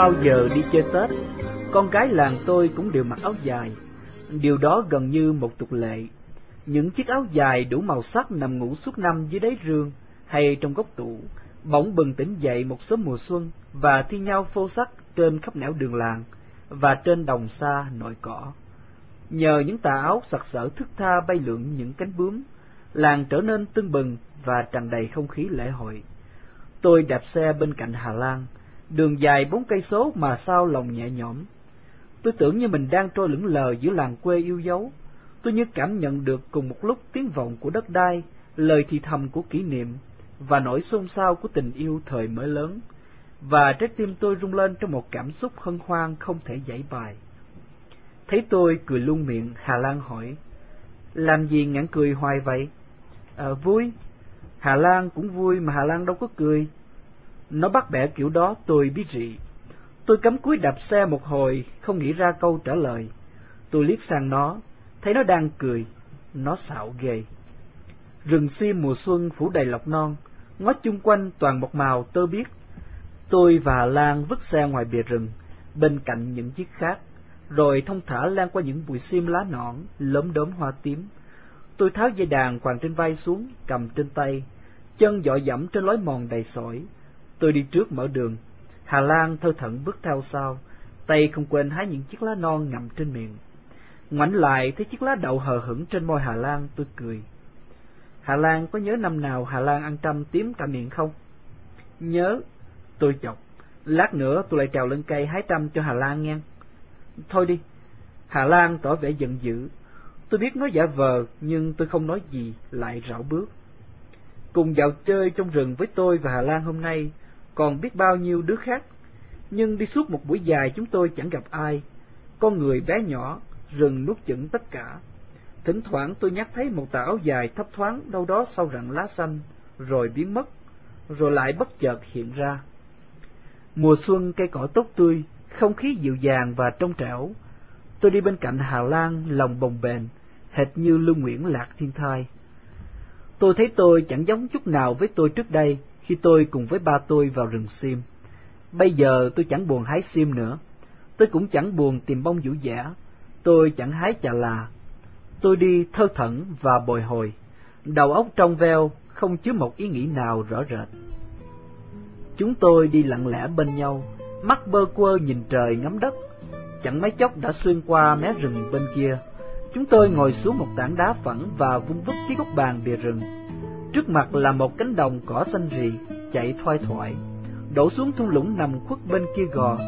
Bao giờ đi chơi Tết, con gái làng tôi cũng đều mặc áo dài. Điều đó gần như một tục lệ. Những chiếc áo dài đủ màu sắc nằm ngủ suốt năm dưới đáy rương hay trong góc tủ, bỗng bừng tỉnh dậy một sớm mùa xuân và thi nhau phô sắc trên khắp nẻo đường làng và trên đồng xa nội cỏ. Nhờ những tà áo sặc sỡ thức tha bay lượn những cánh bướm, làng trở nên tưng bừng và tràn đầy không khí lễ hội. Tôi đạp xe bên cạnh Hà Lan, đường dài bốn cây số mà sao lòng nhẹ nhõm. Tôi tưởng như mình đang trôi lững lờ giữa làng quê yêu dấu. Tôi như cảm nhận được cùng một lúc tiếng vọng của đất đai, lời thì thầm của kỷ niệm và nỗi xôn xao của tình yêu thời mới lớn. Và trái tim tôi rung lên trong một cảm xúc hân hoan không thể giải bài. Thấy tôi cười luôn miệng, Hà Lan hỏi, làm gì ngãn cười hoài vậy? À, vui. Hà Lan cũng vui mà Hà Lan đâu có cười. Nó bắt bẻ kiểu đó tôi biết rị. Tôi cắm cúi đạp xe một hồi, không nghĩ ra câu trả lời. Tôi liếc sang nó, thấy nó đang cười. Nó xạo ghê. Rừng sim mùa xuân phủ đầy lọc non, ngó chung quanh toàn một màu tơ biếc. Tôi và Lan vứt xe ngoài bìa rừng, bên cạnh những chiếc khác, rồi thông thả lan qua những bụi sim lá nõn, lốm đốm hoa tím. Tôi tháo dây đàn quàng trên vai xuống, cầm trên tay, chân dọ dẫm trên lối mòn đầy sỏi. Tôi đi trước mở đường, Hà Lan thơ thẩn bước theo sau, tay không quên hái những chiếc lá non ngậm trên miệng. Ngoảnh lại thấy chiếc lá đậu hờ hững trên môi Hà Lan, tôi cười. Hà Lan có nhớ năm nào Hà Lan ăn trăm tím cả miệng không? Nhớ, tôi chọc. Lát nữa tôi lại trèo lên cây hái trăm cho Hà Lan nghe. Thôi đi. Hà Lan tỏ vẻ giận dữ. Tôi biết nó giả vờ, nhưng tôi không nói gì, lại rảo bước. Cùng dạo chơi trong rừng với tôi và Hà Lan hôm nay, còn biết bao nhiêu đứa khác. Nhưng đi suốt một buổi dài chúng tôi chẳng gặp ai. Con người bé nhỏ, rừng nuốt chửng tất cả. Thỉnh thoảng tôi nhắc thấy một tà áo dài thấp thoáng đâu đó sau rặng lá xanh, rồi biến mất, rồi lại bất chợt hiện ra. Mùa xuân cây cỏ tốt tươi, không khí dịu dàng và trong trẻo. Tôi đi bên cạnh Hà Lan lòng bồng bềnh, hệt như Lưu Nguyễn Lạc Thiên Thai. Tôi thấy tôi chẳng giống chút nào với tôi trước đây khi tôi cùng với ba tôi vào rừng sim. Bây giờ tôi chẳng buồn hái sim nữa. Tôi cũng chẳng buồn tìm bông vũ giả. Tôi chẳng hái chà là. Tôi đi thơ thẩn và bồi hồi. Đầu óc trong veo, không chứa một ý nghĩ nào rõ rệt. Chúng tôi đi lặng lẽ bên nhau, mắt bơ quơ nhìn trời ngắm đất. Chẳng mấy chốc đã xuyên qua mé rừng bên kia. Chúng tôi ngồi xuống một tảng đá phẳng và vung vứt chiếc gốc bàn bìa rừng. Trước mặt là một cánh đồng cỏ xanh rì, chạy thoai thoải, đổ xuống thung lũng nằm khuất bên kia gò.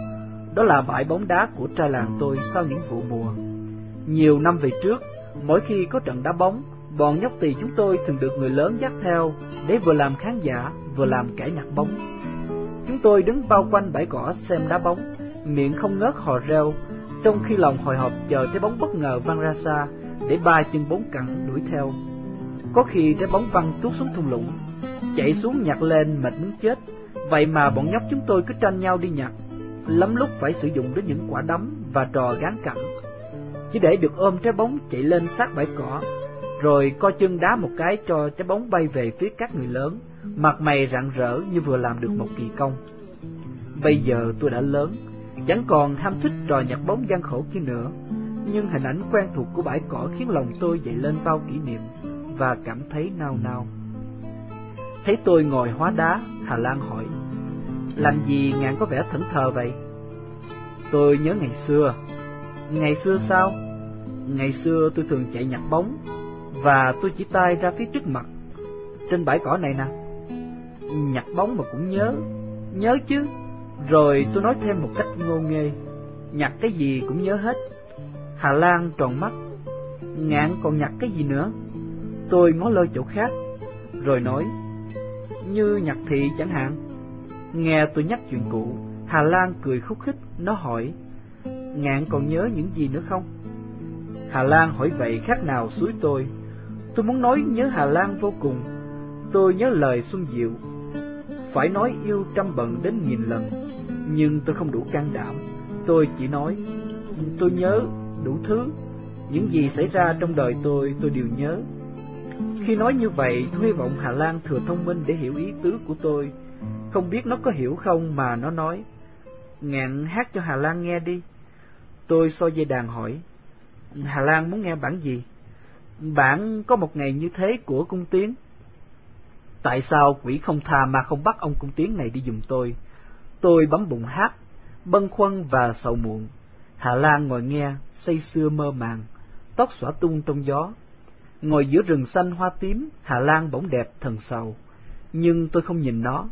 Đó là bãi bóng đá của trai làng tôi sau những vụ mùa. Nhiều năm về trước, mỗi khi có trận đá bóng, bọn nhóc tỳ chúng tôi thường được người lớn dắt theo để vừa làm khán giả, vừa làm kẻ nhặt bóng. Chúng tôi đứng bao quanh bãi cỏ xem đá bóng, miệng không ngớt hò reo, trong khi lòng hồi hộp chờ trái bóng bất ngờ văng ra xa để ba chân bốn cẳng đuổi theo. Có khi trái bóng văng tuốt xuống thung lũng, chạy xuống nhặt lên mệt muốn chết, vậy mà bọn nhóc chúng tôi cứ tranh nhau đi nhặt, lắm lúc phải sử dụng đến những quả đấm và trò gán cẳng, chỉ để được ôm trái bóng chạy lên sát bãi cỏ, rồi co chân đá một cái cho trái bóng bay về phía các người lớn, mặt mày rạng rỡ như vừa làm được một kỳ công. Bây giờ tôi đã lớn, chẳng còn ham thích trò nhặt bóng gian khổ kia nữa, nhưng hình ảnh quen thuộc của bãi cỏ khiến lòng tôi dậy lên bao kỷ niệm và cảm thấy nao nao. Thấy tôi ngồi hóa đá, Hà Lan hỏi, làm gì ngạn có vẻ thẫn thờ vậy? Tôi nhớ ngày xưa. Ngày xưa sao? Ngày xưa tôi thường chạy nhặt bóng, và tôi chỉ tay ra phía trước mặt, trên bãi cỏ này nè. Nhặt bóng mà cũng nhớ, nhớ chứ. Rồi tôi nói thêm một cách ngô nghê, nhặt cái gì cũng nhớ hết. Hà Lan tròn mắt, ngạn còn nhặt cái gì nữa? Tôi ngó lơ chỗ khác, rồi nói, như nhạc thị chẳng hạn. Nghe tôi nhắc chuyện cũ, Hà Lan cười khúc khích, nó hỏi, ngạn còn nhớ những gì nữa không? Hà Lan hỏi vậy khác nào suối tôi. Tôi muốn nói nhớ Hà Lan vô cùng. Tôi nhớ lời Xuân Diệu. Phải nói yêu trăm bận đến nghìn lần, nhưng tôi không đủ can đảm. Tôi chỉ nói, tôi nhớ đủ thứ, những gì xảy ra trong đời tôi, tôi đều nhớ. Khi nói như vậy, tôi hy vọng Hà Lan thừa thông minh để hiểu ý tứ của tôi. Không biết nó có hiểu không mà nó nói. Ngạn hát cho Hà Lan nghe đi. Tôi so dây đàn hỏi. Hà Lan muốn nghe bản gì? Bản có một ngày như thế của cung tiến. Tại sao quỷ không tha mà không bắt ông cung tiến này đi dùm tôi? Tôi bấm bụng hát, bâng khuâng và sầu muộn. Hà Lan ngồi nghe, say sưa mơ màng, tóc xõa tung trong gió. Ngồi giữa rừng xanh hoa tím, Hà Lan bỗng đẹp thần sầu. Nhưng tôi không nhìn nó.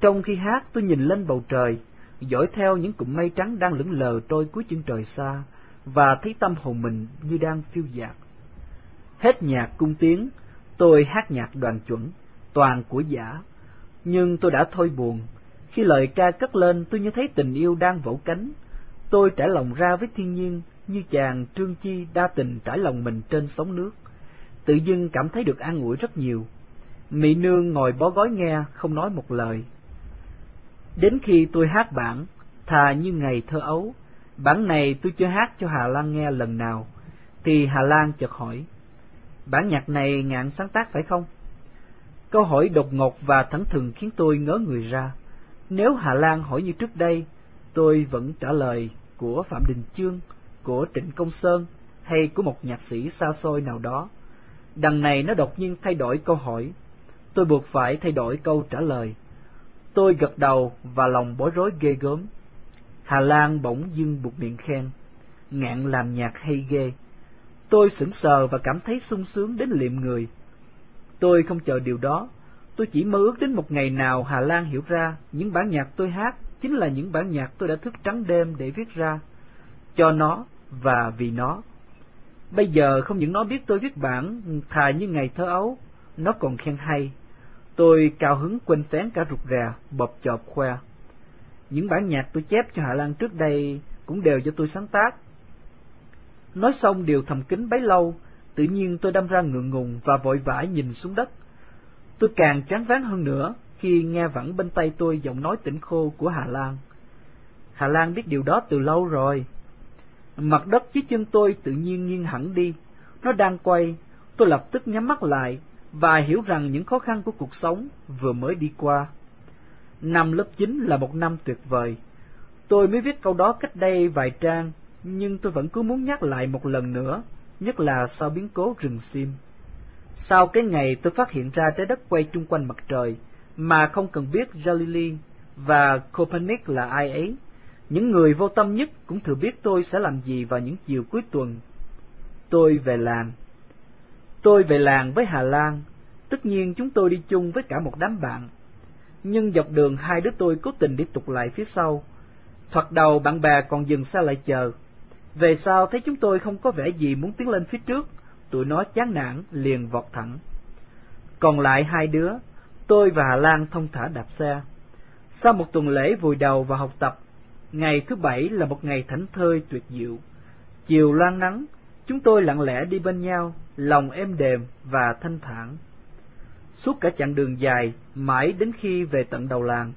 Trong khi hát tôi nhìn lên bầu trời, dõi theo những cụm mây trắng đang lững lờ trôi cuối chân trời xa, và thấy tâm hồn mình như đang phiêu dạt. Hết nhạc cung tiếng, tôi hát nhạc đoàn chuẩn, toàn của giả. Nhưng tôi đã thôi buồn, khi lời ca cất lên tôi như thấy tình yêu đang vỗ cánh. Tôi trải lòng ra với thiên nhiên như chàng trương chi đa tình trải lòng mình trên sóng nước. Tự dưng cảm thấy được an ủi rất nhiều. Mỹ nương ngồi bó gói nghe, không nói một lời. Đến khi tôi hát bản, thà như ngày thơ ấu, bản này tôi chưa hát cho Hà Lan nghe lần nào, thì Hà Lan chợt hỏi, bản nhạc này ngạn sáng tác phải không? Câu hỏi đột ngột và thẳng thừng khiến tôi ngớ người ra. Nếu Hà Lan hỏi như trước đây, tôi vẫn trả lời của Phạm Đình Chương, của Trịnh Công Sơn hay của một nhạc sĩ xa xôi nào đó. Đằng này nó đột nhiên thay đổi câu hỏi. Tôi buộc phải thay đổi câu trả lời. Tôi gật đầu và lòng bối rối ghê gớm. Hà Lan bỗng dưng buộc miệng khen. Ngạn làm nhạc hay ghê. Tôi sững sờ và cảm thấy sung sướng đến liệm người. Tôi không chờ điều đó. Tôi chỉ mơ ước đến một ngày nào Hà Lan hiểu ra những bản nhạc tôi hát chính là những bản nhạc tôi đã thức trắng đêm để viết ra. Cho nó và vì nó. Bây giờ không những nó biết tôi viết bản thà như ngày thơ ấu, nó còn khen hay. Tôi cao hứng quên tén cả rụt rà, bập chọp khoe. Những bản nhạc tôi chép cho Hà Lan trước đây cũng đều do tôi sáng tác. Nói xong điều thầm kín bấy lâu, tự nhiên tôi đâm ra ngượng ngùng và vội vã nhìn xuống đất. Tôi càng chán ván hơn nữa khi nghe vẳng bên tay tôi giọng nói tỉnh khô của Hà Lan. Hà Lan biết điều đó từ lâu rồi. Mặt đất dưới chân tôi tự nhiên nghiêng hẳn đi, nó đang quay, tôi lập tức nhắm mắt lại và hiểu rằng những khó khăn của cuộc sống vừa mới đi qua. Năm lớp 9 là một năm tuyệt vời. Tôi mới viết câu đó cách đây vài trang, nhưng tôi vẫn cứ muốn nhắc lại một lần nữa, nhất là sau biến cố rừng sim. Sau cái ngày tôi phát hiện ra trái đất quay chung quanh mặt trời, mà không cần biết Galilei và Copernic là ai ấy, những người vô tâm nhất cũng thừa biết tôi sẽ làm gì vào những chiều cuối tuần. Tôi về làng. Tôi về làng với Hà Lan, tất nhiên chúng tôi đi chung với cả một đám bạn. Nhưng dọc đường hai đứa tôi cố tình đi tục lại phía sau. Thoạt đầu bạn bè còn dừng xa lại chờ. Về sau thấy chúng tôi không có vẻ gì muốn tiến lên phía trước, tụi nó chán nản liền vọt thẳng. Còn lại hai đứa, tôi và Hà Lan thông thả đạp xe. Sau một tuần lễ vùi đầu vào học tập, ngày thứ bảy là một ngày thảnh thơi tuyệt diệu. Chiều loan nắng, chúng tôi lặng lẽ đi bên nhau, lòng êm đềm và thanh thản. Suốt cả chặng đường dài, mãi đến khi về tận đầu làng.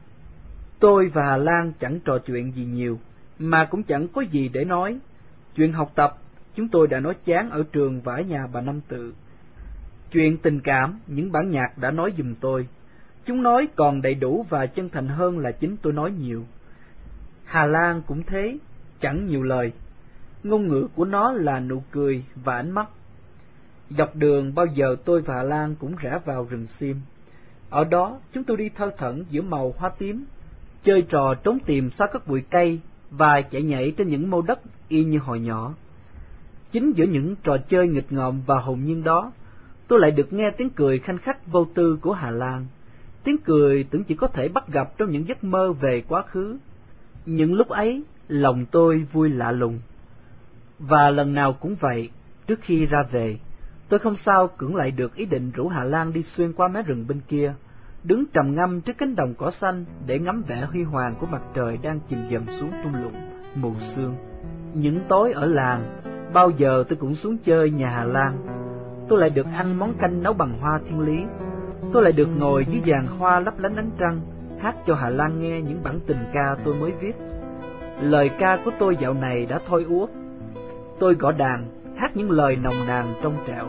Tôi và Hà Lan chẳng trò chuyện gì nhiều, mà cũng chẳng có gì để nói. Chuyện học tập, chúng tôi đã nói chán ở trường và ở nhà bà Năm Tự. Chuyện tình cảm, những bản nhạc đã nói dùm tôi. Chúng nói còn đầy đủ và chân thành hơn là chính tôi nói nhiều. Hà Lan cũng thế, chẳng nhiều lời. Ngôn ngữ của nó là nụ cười và ánh mắt. Dọc đường bao giờ tôi và Hà Lan cũng rẽ vào rừng sim. Ở đó chúng tôi đi thơ thẩn giữa màu hoa tím, chơi trò trốn tìm sau các bụi cây và chạy nhảy trên những mô đất y như hồi nhỏ. Chính giữa những trò chơi nghịch ngợm và hồn nhiên đó, tôi lại được nghe tiếng cười khanh khách vô tư của Hà Lan. Tiếng cười tưởng chỉ có thể bắt gặp trong những giấc mơ về quá khứ. Những lúc ấy, lòng tôi vui lạ lùng. Và lần nào cũng vậy, trước khi ra về, tôi không sao cưỡng lại được ý định rủ Hà Lan đi xuyên qua mé rừng bên kia, đứng trầm ngâm trước cánh đồng cỏ xanh để ngắm vẻ huy hoàng của mặt trời đang chìm dần xuống thung lũng mù sương. Những tối ở làng, bao giờ tôi cũng xuống chơi nhà Hà Lan. Tôi lại được ăn món canh nấu bằng hoa thiên lý. Tôi lại được ngồi dưới giàn hoa lấp lánh ánh trăng, hát cho Hà Lan nghe những bản tình ca tôi mới viết. Lời ca của tôi dạo này đã thôi úa. Tôi gõ đàn, hát những lời nồng nàn trong trẻo.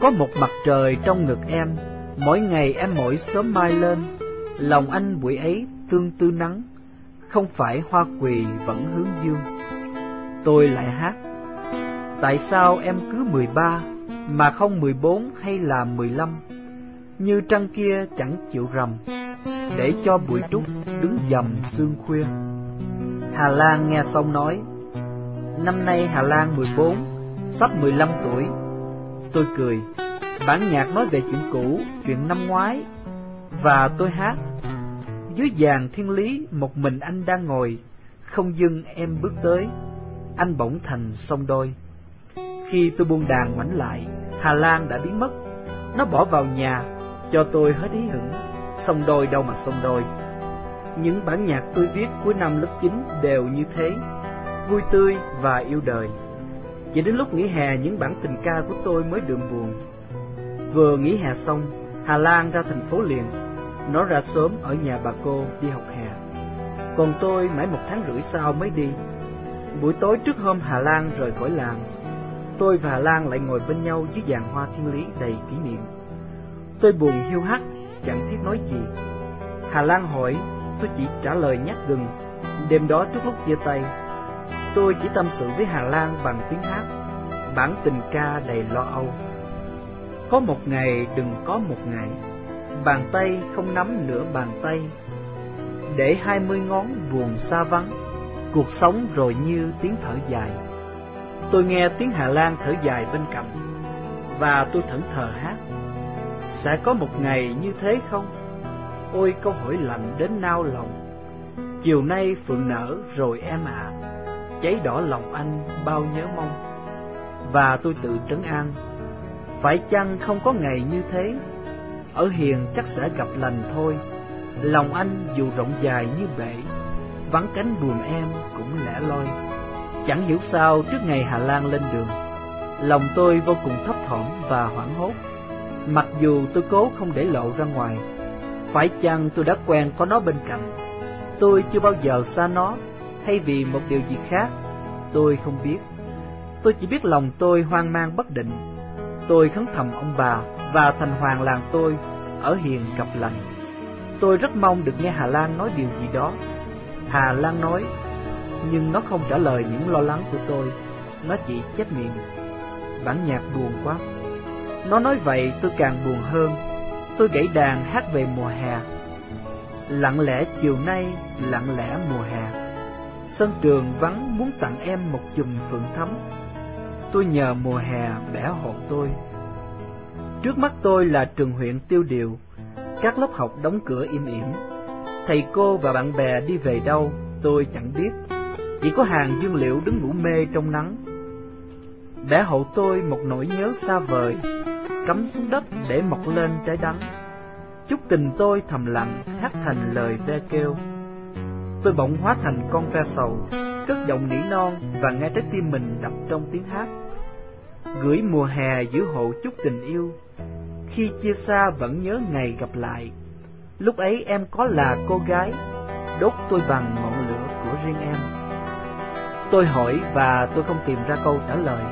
Có một mặt trời trong ngực em, mỗi ngày em mỗi sớm mai lên, lòng anh buổi ấy tương tư nắng, không phải hoa quỳ vẫn hướng dương. Tôi lại hát, tại sao em cứ mười ba mà không mười bốn hay là mười lăm? Như trăng kia chẳng chịu rầm, để cho bụi trúc đứng dầm sương khuya. Hà Lan nghe xong nói, năm nay Hà Lan mười bốn, sắp mười lăm tuổi. Tôi cười, bản nhạc nói về chuyện cũ, chuyện năm ngoái, và tôi hát. Dưới vàng thiên lý, một mình anh đang ngồi, không dưng em bước tới, anh bỗng thành sông đôi. Khi tôi buông đàn ngoảnh lại, Hà Lan đã biến mất. Nó bỏ vào nhà, cho tôi hết ý hửng, sông đôi đâu mà sông đôi. Những bản nhạc tôi viết cuối năm lớp 9 đều như thế, vui tươi và yêu đời. Chỉ đến lúc nghỉ hè những bản tình ca của tôi mới đượm buồn. Vừa nghỉ hè xong, Hà Lan ra thành phố liền. Nó ra sớm ở nhà bà cô đi học hè. Còn tôi mãi một tháng rưỡi sau mới đi. Buổi tối trước hôm Hà Lan rời khỏi làng, tôi và Hà Lan lại ngồi bên nhau dưới giàn hoa thiên lý đầy kỷ niệm. Tôi buồn hiu hắt, chẳng thiết nói gì. Hà Lan hỏi, tôi chỉ trả lời nhắc gừng. Đêm đó trước lúc chia tay, tôi chỉ tâm sự với Hà Lan bằng tiếng hát, bản tình ca đầy lo âu. Có một ngày đừng có một ngày, bàn tay không nắm nửa bàn tay, để hai mươi ngón buồn xa vắng, cuộc sống rồi như tiếng thở dài. Tôi nghe tiếng Hà Lan thở dài bên cạnh, và tôi thẫn thờ hát. Sẽ có một ngày như thế không? Ôi câu hỏi lạnh đến nao lòng. Chiều nay phượng nở rồi em ạ, à, cháy đỏ lòng anh bao nhớ mong. Và tôi tự trấn an, phải chăng không có ngày như thế? Ở hiền chắc sẽ gặp lành thôi. Lòng anh dù rộng dài như bể, vắng cánh buồn em cũng lẻ loi. Chẳng hiểu sao trước ngày Hà Lan lên đường, lòng tôi vô cùng thấp thỏm và hoảng hốt. Mặc dù tôi cố không để lộ ra ngoài, phải chăng tôi đã quen có nó bên cạnh? Tôi chưa bao giờ xa nó, hay vì một điều gì khác, tôi không biết. Tôi chỉ biết lòng tôi hoang mang bất định. Tôi khấn thầm ông bà và thành hoàng làng tôi ở hiền gặp lành. Tôi rất mong được nghe Hà Lan nói điều gì đó. Hà Lan nói, nhưng nó không trả lời những lo lắng của tôi, nó chỉ chép miệng. Bản nhạc buồn quá. Nó nói vậy tôi càng buồn hơn. Tôi gãy đàn hát về mùa hè. Lặng lẽ chiều nay, lặng lẽ mùa hè. Sân trường vắng muốn tặng em một chùm phượng thắm. Tôi nhờ mùa hè bẻ hộ tôi. Trước mắt tôi là trường huyện tiêu điều, các lớp học đóng cửa im ỉm. Thầy cô và bạn bè đi về đâu, tôi chẳng biết. Chỉ có hàng dương liệu đứng ngủ mê trong nắng. Bẻ hộ tôi một nỗi nhớ xa vời, cắm xuống đất để mọc lên trái đắng. Chút tình tôi thầm lặng hát thành lời ve kêu. Tôi bỗng hóa thành con ve sầu, cất giọng nỉ non và nghe trái tim mình đập trong tiếng hát. Gửi mùa hè giữ hộ chút tình yêu, khi chia xa vẫn nhớ ngày gặp lại. Lúc ấy em có là cô gái, đốt tôi bằng ngọn lửa của riêng em. Tôi hỏi và tôi không tìm ra câu trả lời.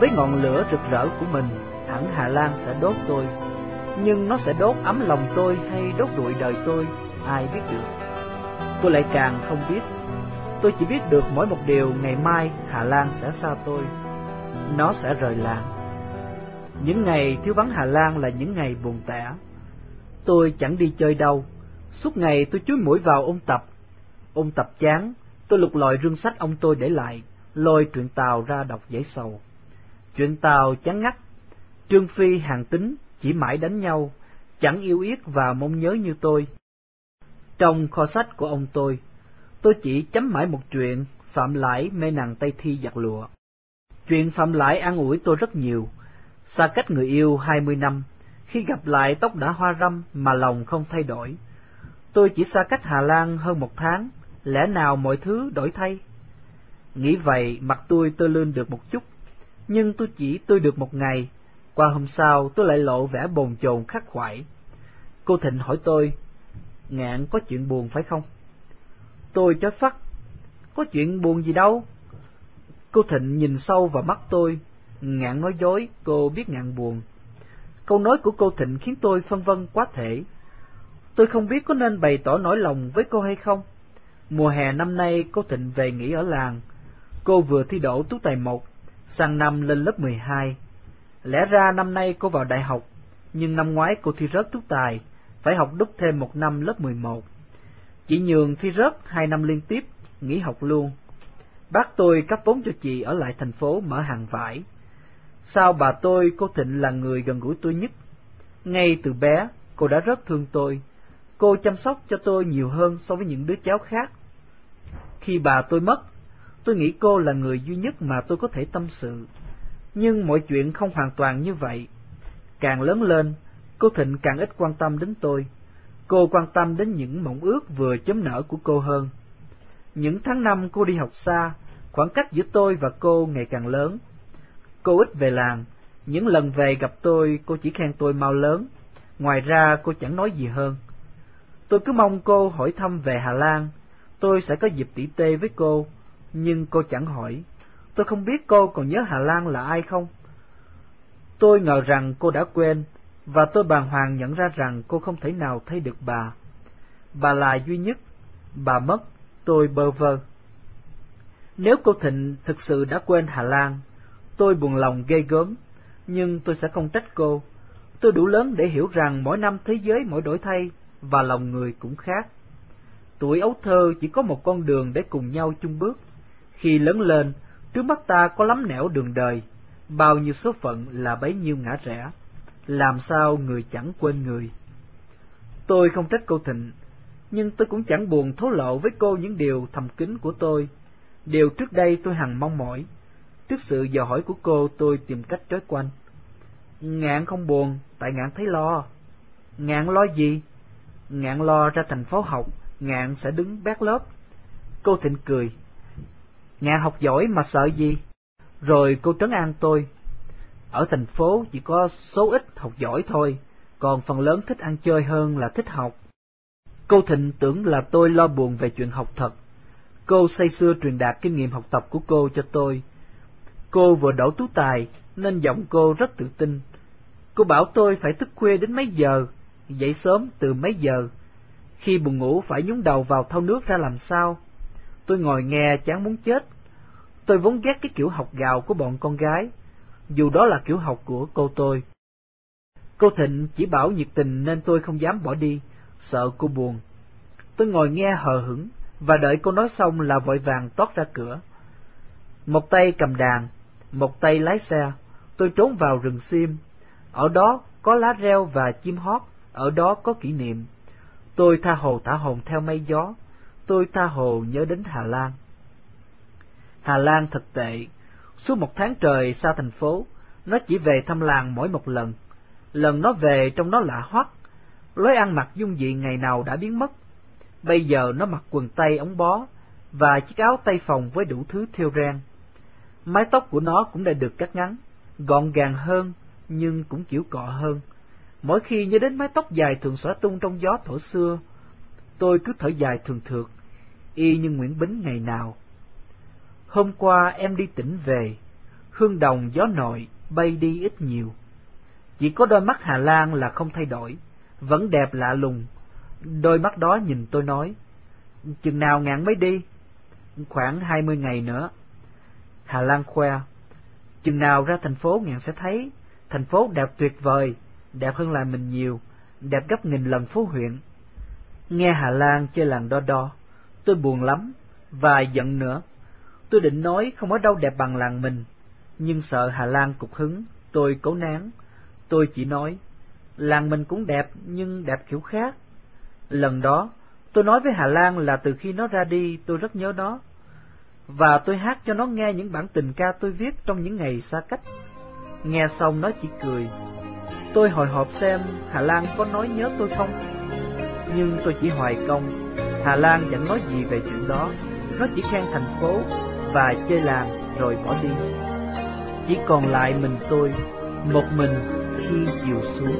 Với ngọn lửa rực rỡ của mình, hẳn Hà Lan sẽ đốt tôi. Nhưng nó sẽ đốt ấm lòng tôi hay đốt rụi đời tôi, ai biết được. Tôi lại càng không biết. Tôi chỉ biết được mỗi một điều ngày mai Hà Lan sẽ xa tôi. Nó sẽ rời làng. Những ngày thiếu vắng Hà Lan là những ngày buồn tẻ. Tôi chẳng đi chơi đâu. Suốt ngày tôi chúi mũi vào ôn tập. Ôn tập chán, tôi lục lọi rương sách ông tôi để lại, lôi truyện Tàu ra đọc giải sầu. Truyện Tàu chán ngắt, Trương Phi hàng tính chỉ mãi đánh nhau, chẳng yêu yết và mong nhớ như tôi. Trong kho sách của ông tôi, tôi chỉ chấm mãi một chuyện Phạm Lãi mê nàng Tây Thi giặt lụa. Chuyện Phạm Lãi an ủi tôi rất nhiều, xa cách người yêu hai mươi năm, khi gặp lại tóc đã hoa râm mà lòng không thay đổi. Tôi chỉ xa cách Hà Lan hơn một tháng, lẽ nào mọi thứ đổi thay? Nghĩ vậy mặt tôi tôi lên được một chút, nhưng tôi chỉ tươi được một ngày, qua hôm sau tôi lại lộ vẻ bồn chồn khắc khoải. Cô Thịnh hỏi tôi, ngạn có chuyện buồn phải không? Tôi chói phát, có chuyện buồn gì đâu. Cô Thịnh nhìn sâu vào mắt tôi, ngạn nói dối, cô biết ngạn buồn. Câu nói của cô Thịnh khiến tôi phân vân quá thể. Tôi không biết có nên bày tỏ nỗi lòng với cô hay không. Mùa hè năm nay cô Thịnh về nghỉ ở làng. Cô vừa thi đỗ tú tài một, sang năm lên lớp 12. Lẽ ra năm nay cô vào đại học, nhưng năm ngoái cô thi rớt tú tài, phải học đúc thêm một năm lớp 11. Chị Nhường thi rớt hai năm liên tiếp, nghỉ học luôn. Bác tôi cấp vốn cho chị ở lại thành phố mở hàng vải. Sao bà tôi, cô Thịnh là người gần gũi tôi nhất. Ngay từ bé, cô đã rất thương tôi. Cô chăm sóc cho tôi nhiều hơn so với những đứa cháu khác. Khi bà tôi mất, tôi nghĩ cô là người duy nhất mà tôi có thể tâm sự. Nhưng mọi chuyện không hoàn toàn như vậy. Càng lớn lên, cô Thịnh càng ít quan tâm đến tôi. Cô quan tâm đến những mộng ước vừa chấm nở của cô hơn. Những tháng năm cô đi học xa, khoảng cách giữa tôi và cô ngày càng lớn. Cô ít về làng, những lần về gặp tôi cô chỉ khen tôi mau lớn, ngoài ra cô chẳng nói gì hơn. Tôi cứ mong cô hỏi thăm về Hà Lan, tôi sẽ có dịp tỉ tê với cô, nhưng cô chẳng hỏi. Tôi không biết cô còn nhớ Hà Lan là ai không? Tôi ngờ rằng cô đã quên, và tôi bàng hoàng nhận ra rằng cô không thể nào thấy được bà. Bà là duy nhất, bà mất, tôi bơ vơ. Nếu cô Thịnh thực sự đã quên Hà Lan, tôi buồn lòng ghê gớm, nhưng tôi sẽ không trách cô. Tôi đủ lớn để hiểu rằng mỗi năm thế giới mỗi đổi thay, và lòng người cũng khác. Tuổi ấu thơ chỉ có một con đường để cùng nhau chung bước. Khi lớn lên, trước mắt ta có lắm nẻo đường đời, bao nhiêu số phận là bấy nhiêu ngã rẽ. Làm sao người chẳng quên người? Tôi không trách cô Thịnh, nhưng tôi cũng chẳng buồn thố lộ với cô những điều thầm kín của tôi. Điều trước đây tôi hằng mong mỏi. Trước sự dò hỏi của cô tôi tìm cách trói quanh. Ngạn không buồn, tại ngạn thấy lo. Ngạn lo gì? Ngạn lo ra thành phố học, ngạn sẽ đứng bát lớp. Cô Thịnh cười. Ngạn học giỏi mà sợ gì? Rồi cô trấn an tôi. Ở thành phố chỉ có số ít học giỏi thôi, còn phần lớn thích ăn chơi hơn là thích học. Cô Thịnh tưởng là tôi lo buồn về chuyện học thật. Cô say xưa truyền đạt kinh nghiệm học tập của cô cho tôi. Cô vừa đổ tú tài, nên giọng cô rất tự tin. Cô bảo tôi phải thức khuya đến mấy giờ, dậy sớm từ mấy giờ. Khi buồn ngủ phải nhúng đầu vào thau nước ra làm sao. Tôi ngồi nghe chán muốn chết. Tôi vốn ghét cái kiểu học gạo của bọn con gái, dù đó là kiểu học của cô tôi. Cô Thịnh chỉ bảo nhiệt tình nên tôi không dám bỏ đi, sợ cô buồn. Tôi ngồi nghe hờ hững, và đợi cô nói xong là vội vàng tót ra cửa. Một tay cầm đàn, một tay lái xe, tôi trốn vào rừng sim. Ở đó có lá reo và chim hót, ở đó có kỷ niệm. Tôi tha hồ thả hồn theo mây gió, tôi tha hồ nhớ đến Hà Lan. Hà Lan thật tệ, suốt một tháng trời xa thành phố, nó chỉ về thăm làng mỗi một lần. Lần nó về trong nó lạ hoắc, lối ăn mặc dung dị ngày nào đã biến mất. Bây giờ nó mặc quần tây ống bó và chiếc áo tay phòng với đủ thứ thêu ren. Mái tóc của nó cũng đã được cắt ngắn, gọn gàng hơn nhưng cũng kiểu cọ hơn. Mỗi khi nhớ đến mái tóc dài thường xõa tung trong gió thổi xưa, tôi cứ thở dài thường thượt, y như Nguyễn Bính ngày nào. Hôm qua em đi tỉnh về, hương đồng gió nội bay đi ít nhiều. Chỉ có đôi mắt Hà Lan là không thay đổi, vẫn đẹp lạ lùng. Đôi mắt đó nhìn tôi nói, chừng nào ngạn mới đi? Khoảng hai mươi ngày nữa. Hà Lan khoe, chừng nào ra thành phố ngạn sẽ thấy, thành phố đẹp tuyệt vời, đẹp hơn là mình nhiều, đẹp gấp nghìn lần phố huyện. Nghe Hà Lan chơi làng đo đo, tôi buồn lắm, và giận nữa. Tôi định nói không có đâu đẹp bằng làng mình, nhưng sợ Hà Lan cục hứng, tôi cố nén. Tôi chỉ nói, làng mình cũng đẹp nhưng đẹp kiểu khác. Lần đó, tôi nói với Hà Lan là từ khi nó ra đi tôi rất nhớ nó, và tôi hát cho nó nghe những bản tình ca tôi viết trong những ngày xa cách. Nghe xong nó chỉ cười. Tôi hồi hộp xem Hà Lan có nói nhớ tôi không, nhưng tôi chỉ hoài công. Hà Lan chẳng nói gì về chuyện đó, nó chỉ khen thành phố và chơi làm rồi bỏ đi. Chỉ còn lại mình tôi, một mình khi chiều xuống.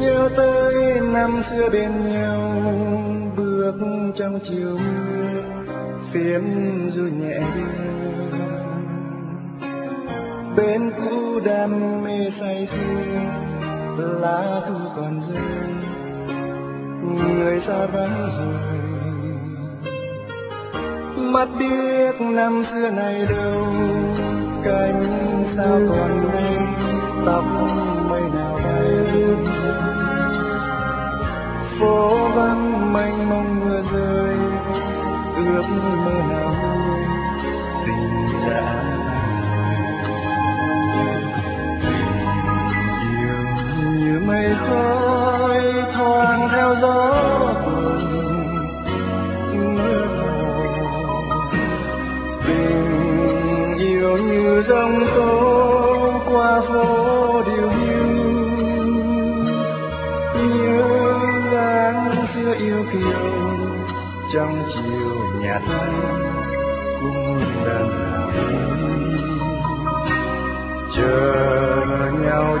Nhớ tới năm xưa bên nhau, bước trong chiều mưa, phiếm rồi nhẹ đưa. Bên cũ đam mê say sưa, lá thu còn rơi, người xa vắng rồi. Mắt biết năm xưa này đâu, cánh sao còn đây tóc mây nào bay phố vắng mênh mông mưa rơi, ước mơ nào vui, tình đã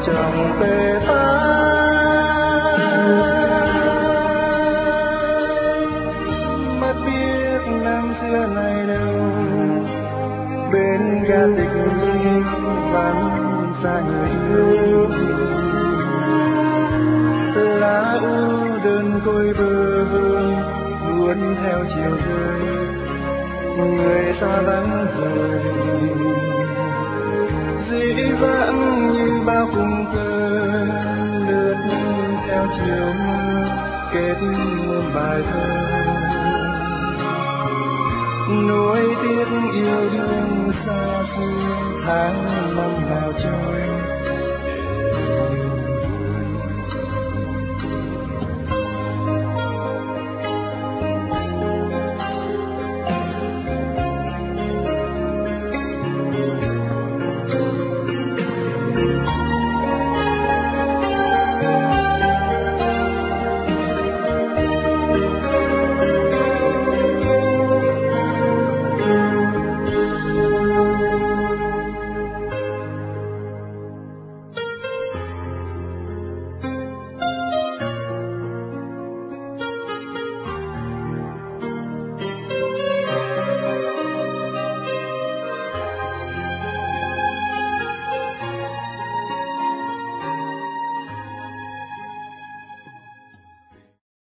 chẳng về tê mắt biết năm xưa này đâu. Bên ga tịch vắng xa người yêu. Lá u đơn côi bơ vơ buồn theo chiều rơi. Người xa vắng rồi dĩ vãng như bao cung cơn lướt theo chiều mưa, kết một bài thơ. Nuối tiếc yêu đương xa xưa, tháng năm nào trôi.